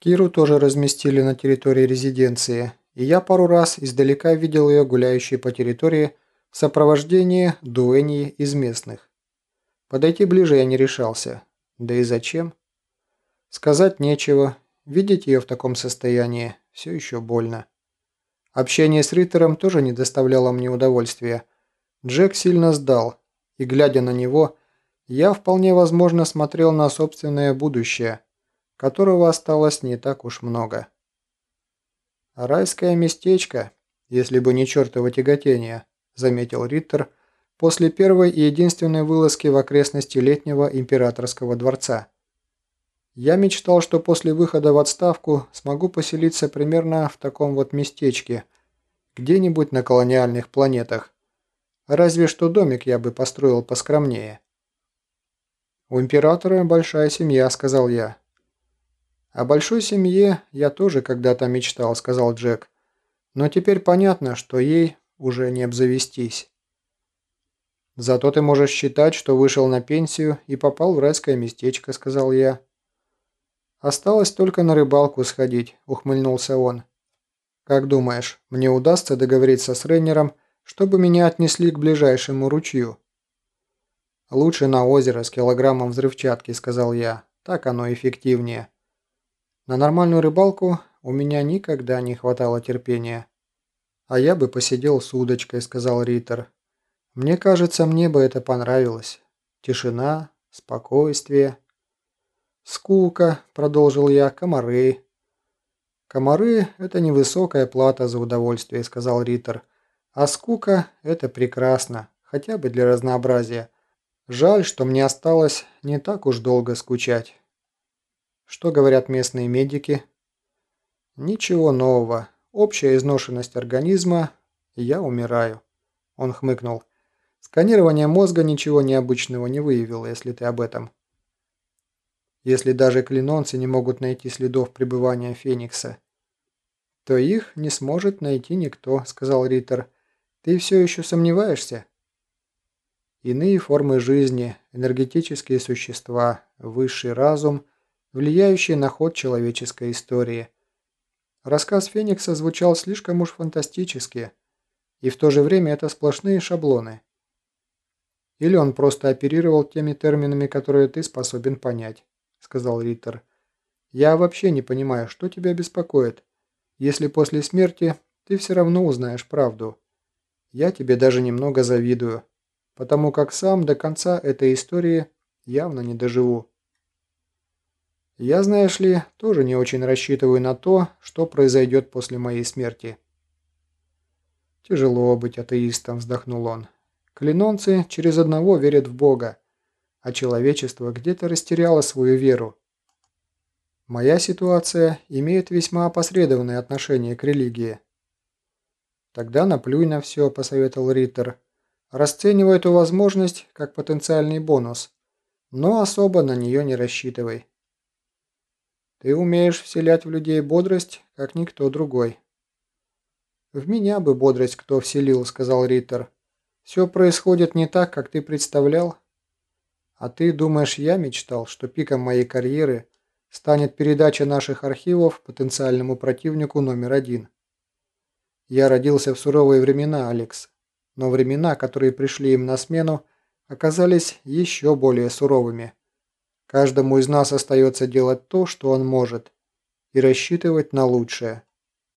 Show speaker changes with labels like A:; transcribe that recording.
A: Киру тоже разместили на территории резиденции, и я пару раз издалека видел ее гуляющей по территории в сопровождении дуэньи из местных. Подойти ближе я не решался. Да и зачем? Сказать нечего. Видеть ее в таком состоянии все еще больно. Общение с Риттером тоже не доставляло мне удовольствия. Джек сильно сдал, и, глядя на него, я вполне возможно смотрел на собственное будущее – которого осталось не так уж много. «Райское местечко, если бы не чертово тяготение», – заметил Риттер после первой и единственной вылазки в окрестности летнего императорского дворца. «Я мечтал, что после выхода в отставку смогу поселиться примерно в таком вот местечке, где-нибудь на колониальных планетах. Разве что домик я бы построил поскромнее». «У императора большая семья», – сказал я. «О большой семье я тоже когда-то мечтал», – сказал Джек. «Но теперь понятно, что ей уже не обзавестись». «Зато ты можешь считать, что вышел на пенсию и попал в райское местечко», – сказал я. «Осталось только на рыбалку сходить», – ухмыльнулся он. «Как думаешь, мне удастся договориться с Рейнером, чтобы меня отнесли к ближайшему ручью?» «Лучше на озеро с килограммом взрывчатки», – сказал я. «Так оно эффективнее». На нормальную рыбалку у меня никогда не хватало терпения. «А я бы посидел с удочкой», — сказал Риттер. «Мне кажется, мне бы это понравилось. Тишина, спокойствие». «Скука», — продолжил я, — «комары». «Комары — это невысокая плата за удовольствие», — сказал Риттер. «А скука — это прекрасно, хотя бы для разнообразия. Жаль, что мне осталось не так уж долго скучать». Что говорят местные медики? Ничего нового. Общая изношенность организма. Я умираю. Он хмыкнул. Сканирование мозга ничего необычного не выявило, если ты об этом. Если даже клинонцы не могут найти следов пребывания Феникса, то их не сможет найти никто, сказал Риттер. Ты все еще сомневаешься? Иные формы жизни, энергетические существа, высший разум – влияющие на ход человеческой истории. Рассказ Феникса звучал слишком уж фантастически, и в то же время это сплошные шаблоны. Или он просто оперировал теми терминами, которые ты способен понять, сказал Риттер. Я вообще не понимаю, что тебя беспокоит, если после смерти ты все равно узнаешь правду. Я тебе даже немного завидую, потому как сам до конца этой истории явно не доживу. Я, знаешь ли, тоже не очень рассчитываю на то, что произойдет после моей смерти. Тяжело быть атеистом, вздохнул он. Клинонцы через одного верят в Бога, а человечество где-то растеряло свою веру. Моя ситуация имеет весьма опосредованное отношение к религии. Тогда наплюй на все, посоветовал Риттер. Расценивай эту возможность как потенциальный бонус, но особо на нее не рассчитывай. Ты умеешь вселять в людей бодрость, как никто другой». «В меня бы бодрость кто вселил», — сказал Риттер. «Все происходит не так, как ты представлял. А ты думаешь, я мечтал, что пиком моей карьеры станет передача наших архивов потенциальному противнику номер один? Я родился в суровые времена, Алекс, но времена, которые пришли им на смену, оказались еще более суровыми». Каждому из нас остается делать то, что он может, и рассчитывать на лучшее.